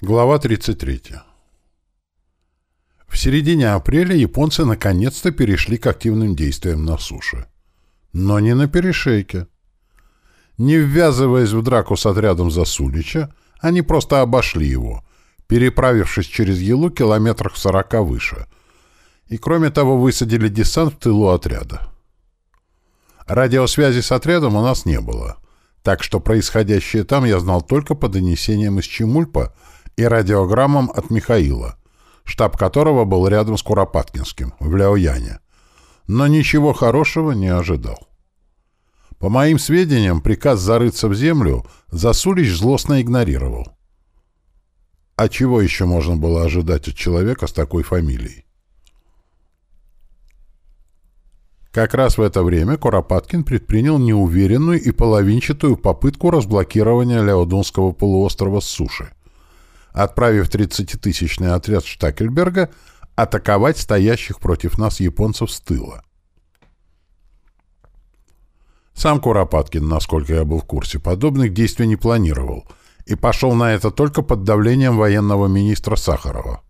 Глава 33. В середине апреля японцы наконец-то перешли к активным действиям на суше. Но не на перешейке. Не ввязываясь в драку с отрядом Засулича, они просто обошли его, переправившись через Елу километрах в сорока выше. И кроме того высадили десант в тылу отряда. Радиосвязи с отрядом у нас не было, так что происходящее там я знал только по донесениям из Чемульпа и радиограммам от Михаила, штаб которого был рядом с Куропаткинским, в Ляояне. Но ничего хорошего не ожидал. По моим сведениям, приказ зарыться в землю Засулич злостно игнорировал. А чего еще можно было ожидать от человека с такой фамилией? Как раз в это время Куропаткин предпринял неуверенную и половинчатую попытку разблокирования Ляодунского полуострова с суши отправив 30-тысячный отряд Штакельберга атаковать стоящих против нас японцев с тыла. Сам Куропаткин, насколько я был в курсе, подобных действий не планировал и пошел на это только под давлением военного министра Сахарова.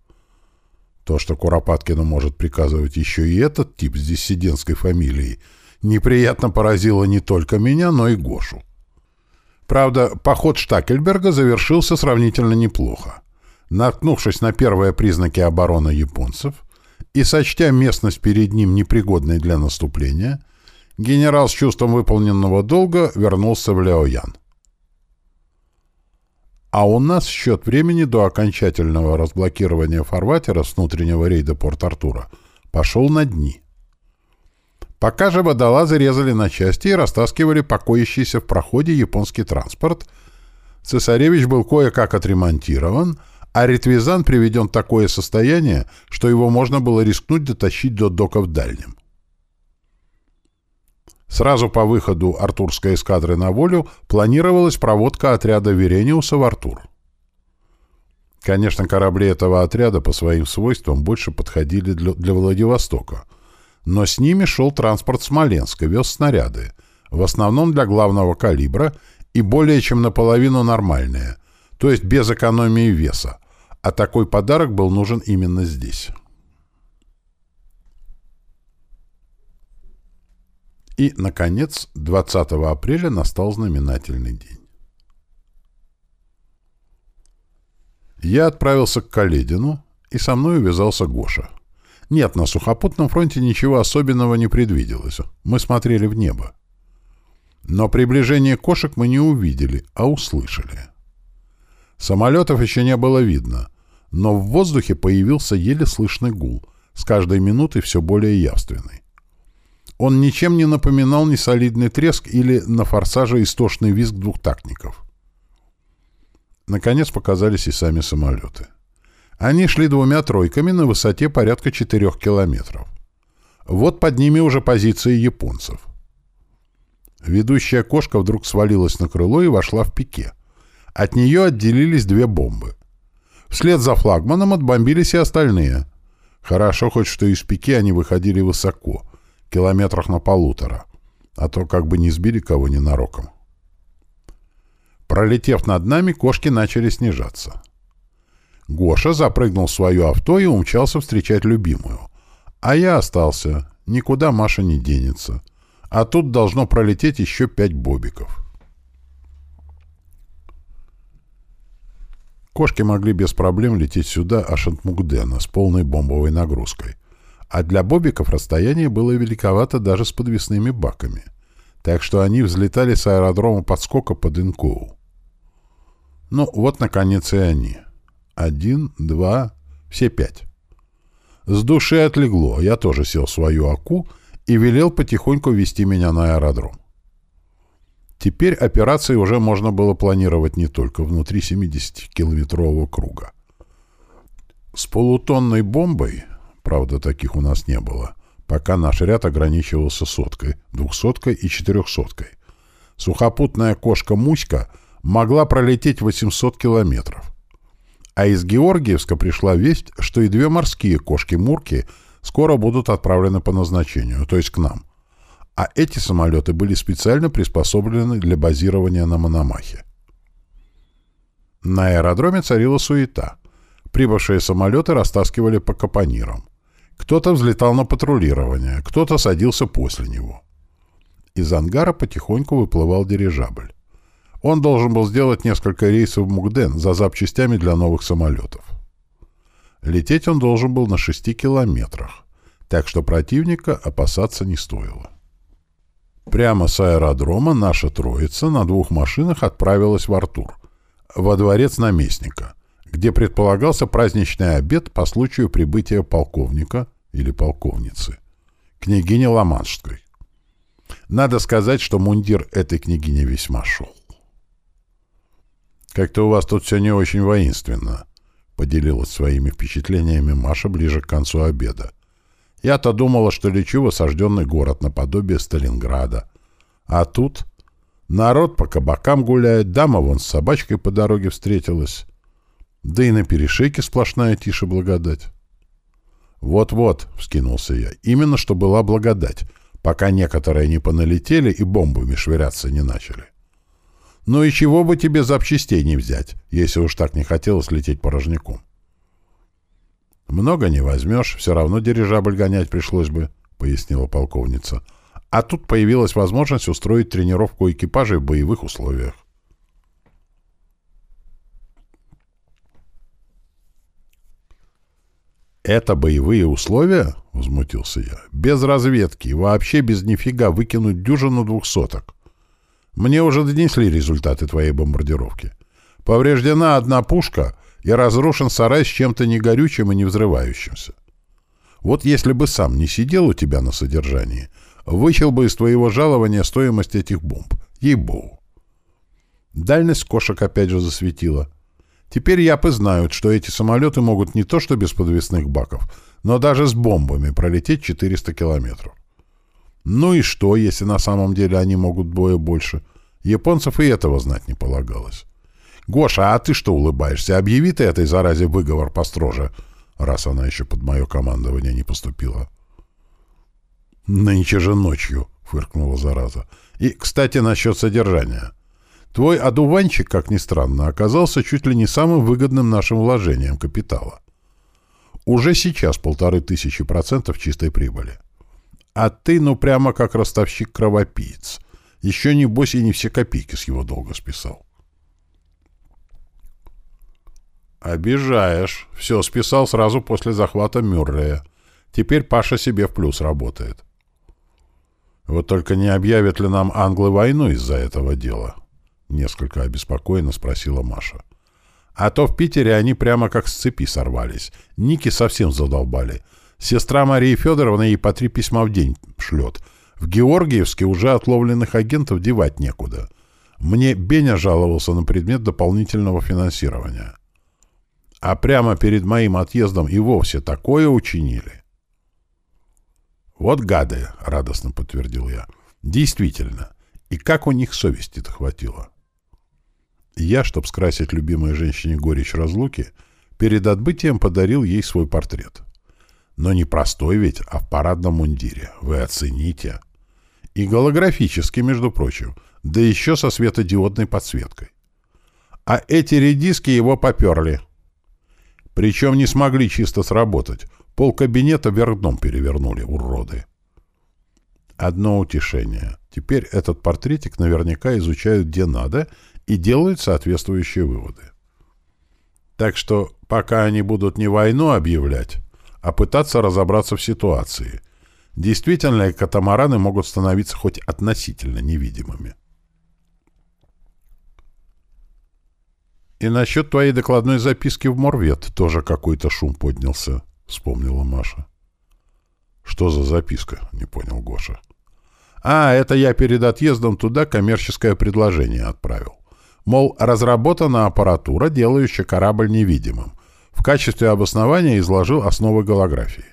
То, что Куропаткину может приказывать еще и этот тип с диссидентской фамилией, неприятно поразило не только меня, но и Гошу. Правда, поход Штакельберга завершился сравнительно неплохо. Наткнувшись на первые признаки обороны японцев и сочтя местность перед ним непригодной для наступления, генерал с чувством выполненного долга вернулся в Ляоян. А у нас счет времени до окончательного разблокирования фарватера с внутреннего рейда Порт-Артура пошел на дни. Пока же водолазы резали на части и растаскивали покоящийся в проходе японский транспорт, цесаревич был кое-как отремонтирован, а ретвизан приведен в такое состояние, что его можно было рискнуть дотащить до дока в дальнем. Сразу по выходу артурской эскадры на волю планировалась проводка отряда Верениуса в Артур. Конечно, корабли этого отряда по своим свойствам больше подходили для, для Владивостока — но с ними шел транспорт Смоленска, вез снаряды, в основном для главного калибра и более чем наполовину нормальные, то есть без экономии веса, а такой подарок был нужен именно здесь. И, наконец, 20 апреля настал знаменательный день. Я отправился к Каледину, и со мной увязался Гоша. Нет, на сухопутном фронте ничего особенного не предвиделось. Мы смотрели в небо. Но приближение кошек мы не увидели, а услышали. Самолетов еще не было видно, но в воздухе появился еле слышный гул, с каждой минутой все более явственный. Он ничем не напоминал ни солидный треск или на форсаже истошный визг двухтактников. Наконец показались и сами самолеты. Они шли двумя тройками на высоте порядка 4 километров. Вот под ними уже позиции японцев. Ведущая кошка вдруг свалилась на крыло и вошла в пике. От нее отделились две бомбы. Вслед за флагманом отбомбились и остальные. Хорошо хоть, что из пике они выходили высоко, километрах на полутора, а то как бы не сбили кого ненароком. Пролетев над нами, кошки начали снижаться. Гоша запрыгнул в свое авто и умчался встречать любимую. А я остался. Никуда Маша не денется. А тут должно пролететь еще пять бобиков. Кошки могли без проблем лететь сюда аж от Мугдена с полной бомбовой нагрузкой. А для бобиков расстояние было великовато даже с подвесными баками. Так что они взлетали с аэродрома подскока под Инкоу. Ну, вот, наконец, и они. Один, два, все пять. С души отлегло, я тоже сел в свою АКУ и велел потихоньку вести меня на аэродром. Теперь операции уже можно было планировать не только внутри 70-километрового круга. С полутонной бомбой, правда, таких у нас не было, пока наш ряд ограничивался соткой, двухсоткой и четырехсоткой. Сухопутная кошка Муська могла пролететь 800 километров. А из Георгиевска пришла весть, что и две морские кошки-мурки скоро будут отправлены по назначению, то есть к нам. А эти самолеты были специально приспособлены для базирования на Мономахе. На аэродроме царила суета. Прибывшие самолеты растаскивали по капонирам. Кто-то взлетал на патрулирование, кто-то садился после него. Из ангара потихоньку выплывал дирижабль. Он должен был сделать несколько рейсов в Мугден за запчастями для новых самолетов. Лететь он должен был на шести километрах, так что противника опасаться не стоило. Прямо с аэродрома наша троица на двух машинах отправилась в Артур, во дворец наместника, где предполагался праздничный обед по случаю прибытия полковника или полковницы, княгини Ломаншской. Надо сказать, что мундир этой княгини весьма шел. «Как-то у вас тут все не очень воинственно», — поделилась своими впечатлениями Маша ближе к концу обеда. «Я-то думала, что лечу в осажденный город наподобие Сталинграда. А тут народ по кабакам гуляет, дама вон с собачкой по дороге встретилась. Да и на перешейке сплошная тише благодать». «Вот-вот», — вскинулся я, — «именно что была благодать, пока некоторые не поналетели и бомбами швыряться не начали». Ну и чего бы тебе запчастей не взять, если уж так не хотелось лететь порожняком? Много не возьмешь, все равно дирижабль гонять пришлось бы, пояснила полковница. А тут появилась возможность устроить тренировку экипажей в боевых условиях. «Это боевые условия?» — возмутился я. «Без разведки, вообще без нифига выкинуть дюжину двухсоток. Мне уже донесли результаты твоей бомбардировки. Повреждена одна пушка и разрушен сарай с чем-то негорючим и не взрывающимся. Вот если бы сам не сидел у тебя на содержании, вычел бы из твоего жалования стоимость этих бомб. Ей-богу. Дальность кошек опять же засветила. Теперь япы знают, что эти самолеты могут не то что без подвесных баков, но даже с бомбами пролететь 400 километров. Ну и что, если на самом деле они могут двое больше? Японцев и этого знать не полагалось. «Гоша, а ты что улыбаешься? Объяви ты этой заразе выговор построже, раз она еще под мое командование не поступила». «Нынче же ночью», — фыркнула зараза. «И, кстати, насчет содержания. Твой одуванчик, как ни странно, оказался чуть ли не самым выгодным нашим вложением капитала. Уже сейчас полторы тысячи процентов чистой прибыли. А ты, ну, прямо как ростовщик-кровопиец. Еще, небось, и не все копейки с его долга списал. «Обижаешь. Все, списал сразу после захвата Мюррея. Теперь Паша себе в плюс работает». «Вот только не объявят ли нам англы войну из-за этого дела?» Несколько обеспокоенно спросила Маша. «А то в Питере они прямо как с цепи сорвались. Ники совсем задолбали. Сестра Марии Федоровны ей по три письма в день шлет. В Георгиевске уже отловленных агентов девать некуда. Мне Беня жаловался на предмет дополнительного финансирования. А прямо перед моим отъездом и вовсе такое учинили. «Вот гады!» — радостно подтвердил я. «Действительно. И как у них совести-то хватило?» Я, чтоб скрасить любимой женщине горечь разлуки, перед отбытием подарил ей свой портрет. Но не простой ведь, а в парадном мундире. Вы оцените. И голографический, между прочим. Да еще со светодиодной подсветкой. А эти редиски его поперли. Причем не смогли чисто сработать. Пол кабинета вверх дном перевернули, уроды. Одно утешение. Теперь этот портретик наверняка изучают где надо и делают соответствующие выводы. Так что пока они будут не войну объявлять, а пытаться разобраться в ситуации. Действительно катамараны могут становиться хоть относительно невидимыми? «И насчет твоей докладной записки в Морвет тоже какой-то шум поднялся», — вспомнила Маша. «Что за записка?» — не понял Гоша. «А, это я перед отъездом туда коммерческое предложение отправил. Мол, разработана аппаратура, делающая корабль невидимым. В качестве обоснования изложил основы голографии.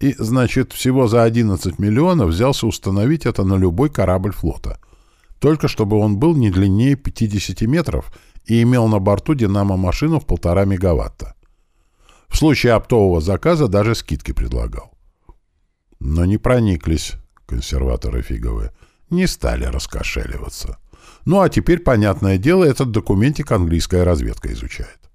И, значит, всего за 11 миллионов взялся установить это на любой корабль флота. Только чтобы он был не длиннее 50 метров и имел на борту динамо-машину в полтора мегаватта. В случае оптового заказа даже скидки предлагал. Но не прониклись консерваторы фиговые, не стали раскошеливаться. Ну а теперь, понятное дело, этот документик английская разведка изучает.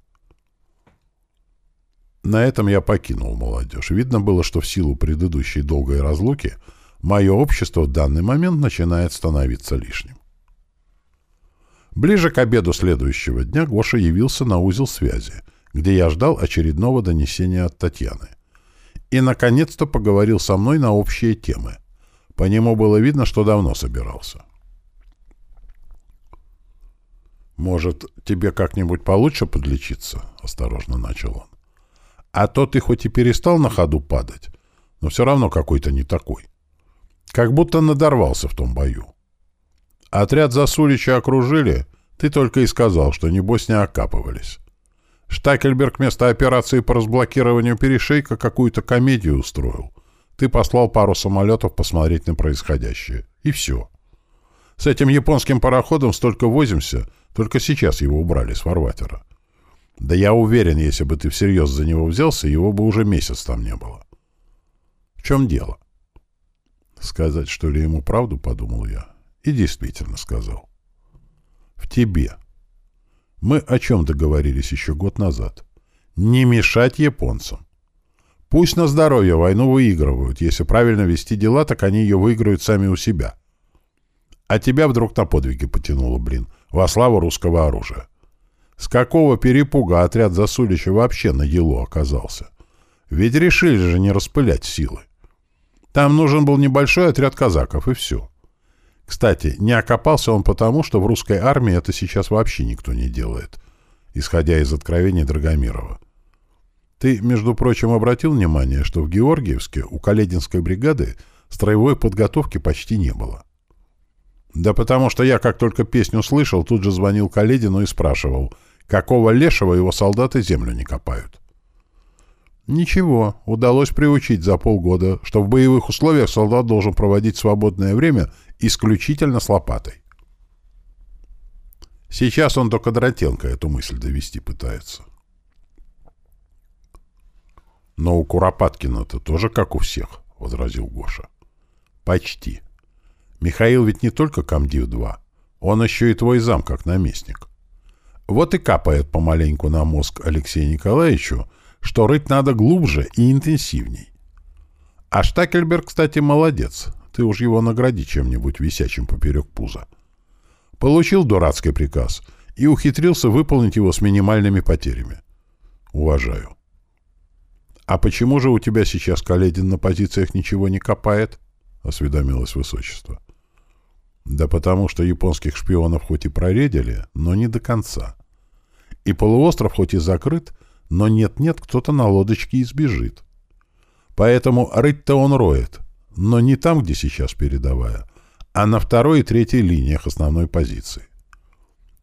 На этом я покинул молодежь. Видно было, что в силу предыдущей долгой разлуки мое общество в данный момент начинает становиться лишним. Ближе к обеду следующего дня Гоша явился на узел связи, где я ждал очередного донесения от Татьяны. И, наконец-то, поговорил со мной на общие темы. По нему было видно, что давно собирался. «Может, тебе как-нибудь получше подлечиться?» — осторожно начал он. «А то ты хоть и перестал на ходу падать, но все равно какой-то не такой. Как будто надорвался в том бою. Отряд Засулича окружили, ты только и сказал, что небось не окапывались. Штакельберг вместо операции по разблокированию перешейка какую-то комедию устроил. Ты послал пару самолетов посмотреть на происходящее. И все. С этим японским пароходом столько возимся, только сейчас его убрали с фарватера. Да я уверен, если бы ты всерьез за него взялся, его бы уже месяц там не было. В чем дело? Сказать, что ли, ему правду, подумал я. И действительно сказал. В тебе. Мы о чем договорились еще год назад? Не мешать японцам. Пусть на здоровье войну выигрывают. Если правильно вести дела, так они ее выиграют сами у себя. А тебя вдруг на подвиги потянуло, блин, во славу русского оружия. С какого перепуга отряд Засулича вообще на делу оказался? Ведь решили же не распылять силы. Там нужен был небольшой отряд казаков, и все. Кстати, не окопался он потому, что в русской армии это сейчас вообще никто не делает, исходя из откровений Драгомирова. Ты, между прочим, обратил внимание, что в Георгиевске у Калединской бригады строевой подготовки почти не было? Да потому что я, как только песню слышал, тут же звонил Каледину и спрашивал, какого лешего его солдаты землю не копают. Ничего, удалось приучить за полгода, что в боевых условиях солдат должен проводить свободное время исключительно с лопатой. Сейчас он только Дротенко эту мысль довести пытается. Но у Куропаткина-то тоже как у всех, — возразил Гоша. Почти. Михаил ведь не только комдив-2, он еще и твой зам как наместник. Вот и капает помаленьку на мозг Алексею Николаевичу, что рыть надо глубже и интенсивней. А Штакельберг, кстати, молодец. Ты уж его награди чем-нибудь висячим поперек пуза. Получил дурацкий приказ и ухитрился выполнить его с минимальными потерями. Уважаю. А почему же у тебя сейчас Каледин на позициях ничего не копает? Осведомилось высочество. Да потому что японских шпионов хоть и проредили, но не до конца. И полуостров хоть и закрыт, но нет-нет, кто-то на лодочке избежит. Поэтому рыть-то он роет, но не там, где сейчас передовая, а на второй и третьей линиях основной позиции.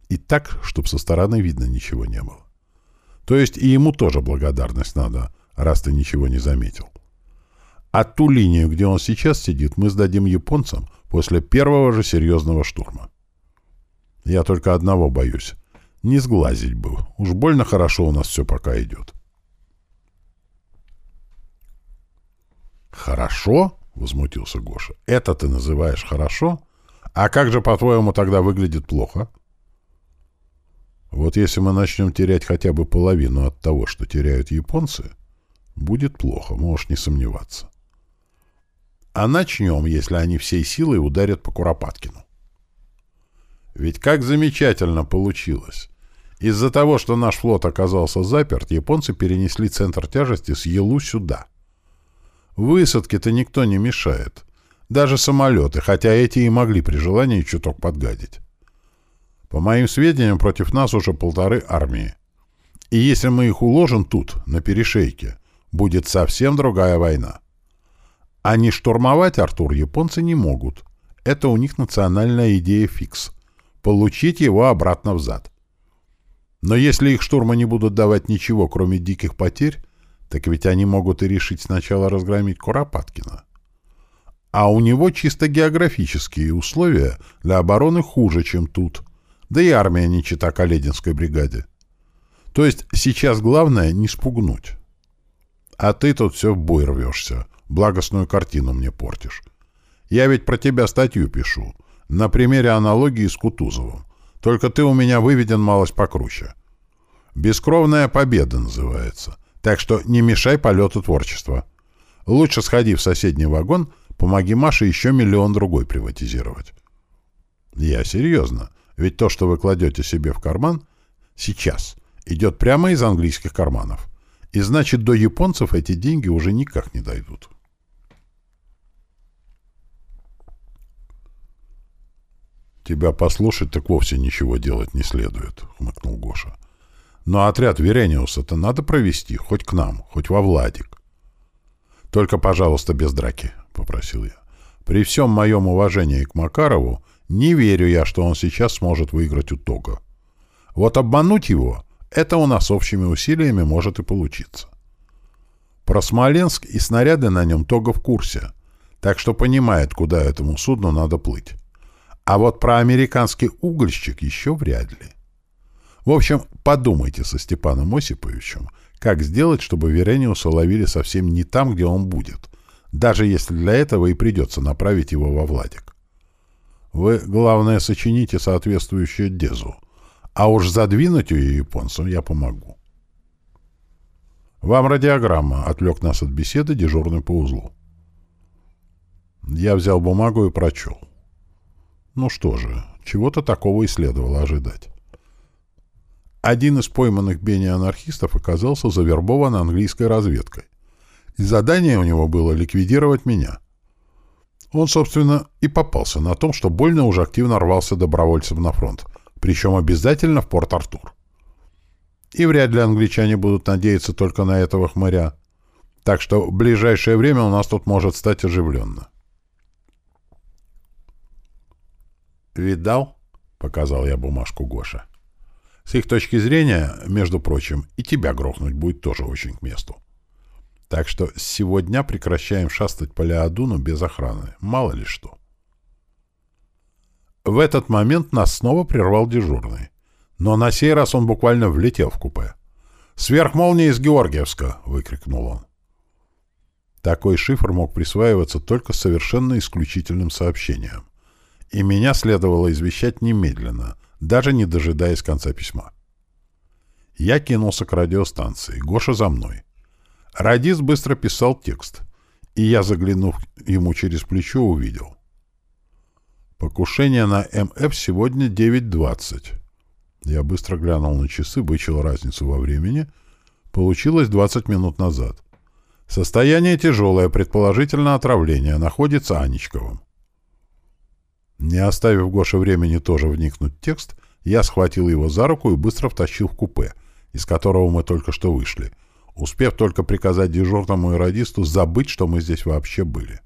И так, чтобы со стороны видно ничего не было. То есть и ему тоже благодарность надо, раз ты ничего не заметил. А ту линию, где он сейчас сидит, мы сдадим японцам после первого же серьезного штурма. Я только одного боюсь. Не сглазить бы. Уж больно хорошо у нас все пока идет. «Хорошо?» — возмутился Гоша. «Это ты называешь хорошо? А как же, по-твоему, тогда выглядит плохо?» «Вот если мы начнем терять хотя бы половину от того, что теряют японцы, будет плохо, можешь не сомневаться. А начнем, если они всей силой ударят по Куропаткину. Ведь как замечательно получилось. Из-за того, что наш флот оказался заперт, японцы перенесли центр тяжести с Елу сюда. Высадке-то никто не мешает. Даже самолеты, хотя эти и могли при желании чуток подгадить. По моим сведениям, против нас уже полторы армии. И если мы их уложим тут, на перешейке, будет совсем другая война. А не штурмовать Артур японцы не могут. Это у них национальная идея фикс. Получить его обратно взад. Но если их штурмы не будут давать ничего, кроме диких потерь, так ведь они могут и решить сначала разгромить Куропаткина. А у него чисто географические условия для обороны хуже, чем тут. Да и армия не чита Калединской бригаде. То есть сейчас главное не спугнуть. А ты тут все в бой рвешься, благостную картину мне портишь. Я ведь про тебя статью пишу. На примере аналогии с Кутузовым. Только ты у меня выведен малость покруче. «Бескровная победа» называется. Так что не мешай полету творчества. Лучше сходи в соседний вагон, помоги Маше еще миллион другой приватизировать. Я серьезно. Ведь то, что вы кладете себе в карман, сейчас идет прямо из английских карманов. И значит, до японцев эти деньги уже никак не дойдут. «Тебя послушать, так вовсе ничего делать не следует», — хмыкнул Гоша. «Но отряд Верениуса-то надо провести, хоть к нам, хоть во Владик». «Только, пожалуйста, без драки», — попросил я. «При всем моем уважении к Макарову не верю я, что он сейчас сможет выиграть у Тога. Вот обмануть его — это у нас общими усилиями может и получиться. Про Смоленск и снаряды на нем Тога в курсе, так что понимает, куда этому судну надо плыть. А вот про американский угольщик еще вряд ли. В общем, подумайте со Степаном Осиповичем, как сделать, чтобы Верениуса ловили совсем не там, где он будет, даже если для этого и придется направить его во Владик. Вы, главное, сочините соответствующую дезу, а уж задвинуть ее японцам я помогу. «Вам радиограмма», — отвлек нас от беседы дежурный по узлу. Я взял бумагу и прочел. Ну что же, чего-то такого и следовало ожидать. Один из пойманных Бенни-анархистов оказался завербован английской разведкой, и задание у него было ликвидировать меня. Он, собственно, и попался на том, что больно уже активно рвался добровольцем на фронт, причем обязательно в Порт-Артур. И вряд ли англичане будут надеяться только на этого хмыря. Так что в ближайшее время у нас тут может стать оживленно. «Видал?» — показал я бумажку Гоша. «С их точки зрения, между прочим, и тебя грохнуть будет тоже очень к месту. Так что с сегодня прекращаем шастать по Леодуну без охраны. Мало ли что». В этот момент нас снова прервал дежурный. Но на сей раз он буквально влетел в купе. «Сверхмолния из Георгиевска!» — выкрикнул он. Такой шифр мог присваиваться только совершенно исключительным сообщением и меня следовало извещать немедленно, даже не дожидаясь конца письма. Я кинулся к радиостанции, Гоша за мной. Радист быстро писал текст, и я, заглянув ему через плечо, увидел. Покушение на МФ сегодня 9.20. Я быстро глянул на часы, вычел разницу во времени. Получилось 20 минут назад. Состояние тяжелое, предположительно отравление, находится Анечковым. Не оставив Гоше времени тоже вникнуть в текст, я схватил его за руку и быстро втащил в купе, из которого мы только что вышли, успев только приказать дежурному и радисту забыть, что мы здесь вообще были.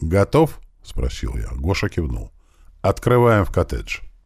«Готов?» — спросил я. Гоша кивнул. «Открываем в коттедж».